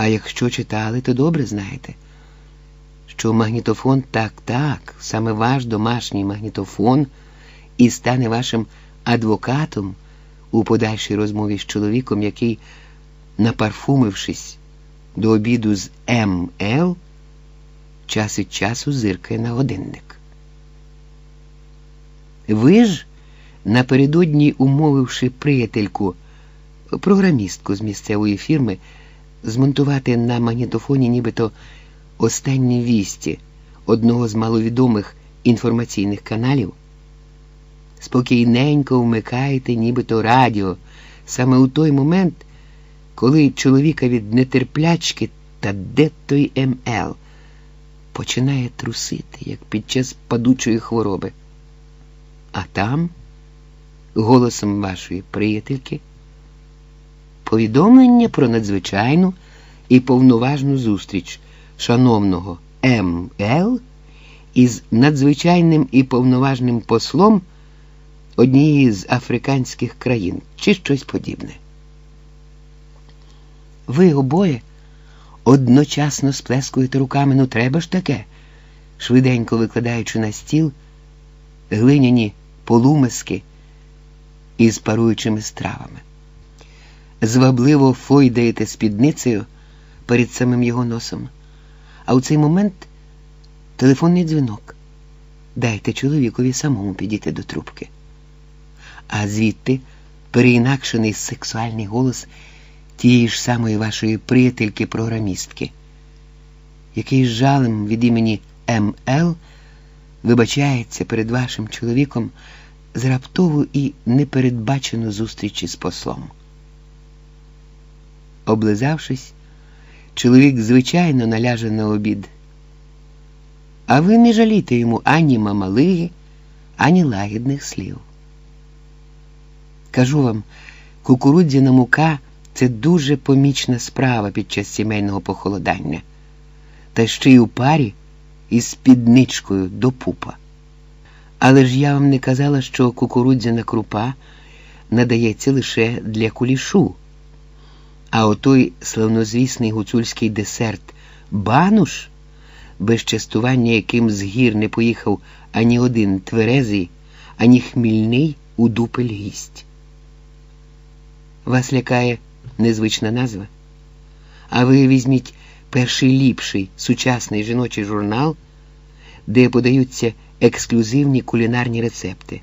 А якщо читали, то добре знаєте, що магнітофон так, так, саме ваш домашній магнітофон і стане вашим адвокатом у подальшій розмові з чоловіком, який, напарфумившись до обіду з МЛ, час від часу зиркає на годинник. Ви ж, напередодні умовивши приятельку, програмістку з місцевої фірми, змонтувати на магнітофоні нібито останні вісті одного з маловідомих інформаційних каналів, спокійненько вмикаєте нібито радіо саме у той момент, коли чоловіка від нетерплячки та де той МЛ починає трусити, як під час падучої хвороби. А там, голосом вашої приятельки, повідомлення про надзвичайну і повноважну зустріч шановного МЛ із надзвичайним і повноважним послом однієї з африканських країн чи щось подібне. Ви обоє одночасно сплескуєте руками, ну треба ж таке, швиденько викладаючи на стіл глиняні полумиски із паруючими стравами. Звабливо фойдаєте спідницею перед самим його носом. А у цей момент телефонний дзвінок. Дайте чоловікові самому підійти до трубки. А звідти переінакшений сексуальний голос тієї ж самої вашої приятельки-програмістки, який з жалем від імені МЛ вибачається перед вашим чоловіком з раптову і непередбачену зустріч із послом. Облизавшись, чоловік звичайно наляже на обід. А ви не жалійте йому ані мамалиги, ані лагідних слів. Кажу вам, кукурудзяна мука це дуже помічна справа під час сімейного похолодання, та ще й у парі із спідничкою до пупа. Але ж я вам не казала, що кукурудзяна крупа надається лише для кулішу. А отой славнозвісний гуцульський десерт бануш, без частування яким з гір не поїхав ані один тверезий, ані хмільний у дупель гість. Вас лякає незвична назва? А ви візьміть перший ліпший сучасний жіночий журнал, де подаються ексклюзивні кулінарні рецепти.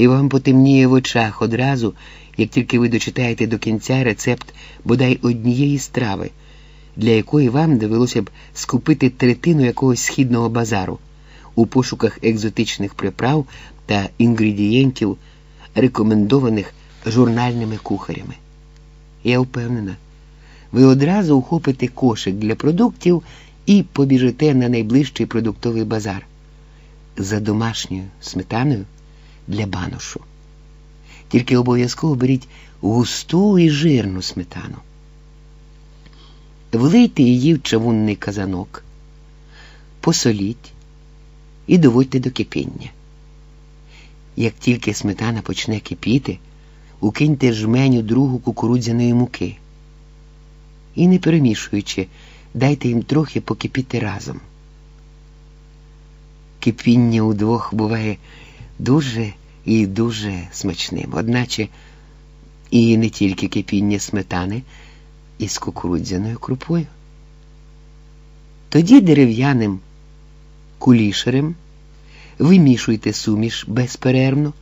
І вам потемніє в очах одразу, як тільки ви дочитаєте до кінця рецепт бодай однієї страви, для якої вам довелося б скупити третину якогось східного базару у пошуках екзотичних приправ та інгредієнтів, рекомендованих журнальними кухарями. Я впевнена, ви одразу ухопите кошик для продуктів і побіжите на найближчий продуктовий базар за домашньою сметаною для баношу. Тільки обов'язково беріть густу і жирну сметану. Влийте її в чавунний казанок, посоліть і доводьте до кипіння. Як тільки сметана почне кипіти, укиньте жменю другу кукурудзяної муки. І, не перемішуючи, дайте їм трохи покипіти разом. Кипіння удвох буває дуже і дуже смачним, одначе і не тільки кипіння сметани із кукурудзяною крупою. Тоді дерев'яним кулішерем вимішуйте суміш безперервно,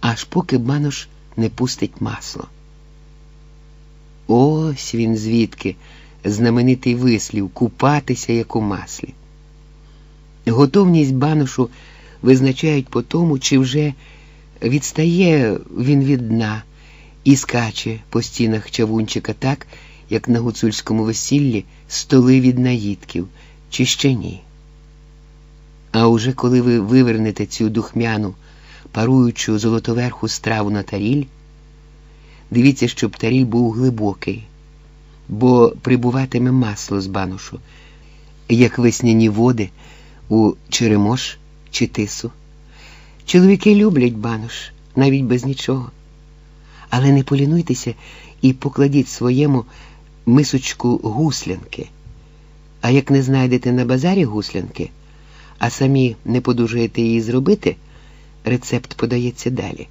аж поки банош не пустить масло. Ось він звідки знаменитий вислів купатися як у маслі. Готовність баношу визначають по тому, чи вже відстає він від дна і скаче по стінах чавунчика так, як на гуцульському весіллі столи від наїдків, чи ще ні. А уже коли ви вивернете цю духмяну, паруючу золотоверху страву на таріль, дивіться, щоб таріль був глибокий, бо прибуватиме масло з банушу, як весняні води у черемош чи тису. Чоловіки люблять бануш навіть без нічого. Але не полінуйтеся і покладіть своєму мисочку гуслянки. А як не знайдете на базарі гуслянки, а самі не подужаєте її зробити, рецепт подається далі.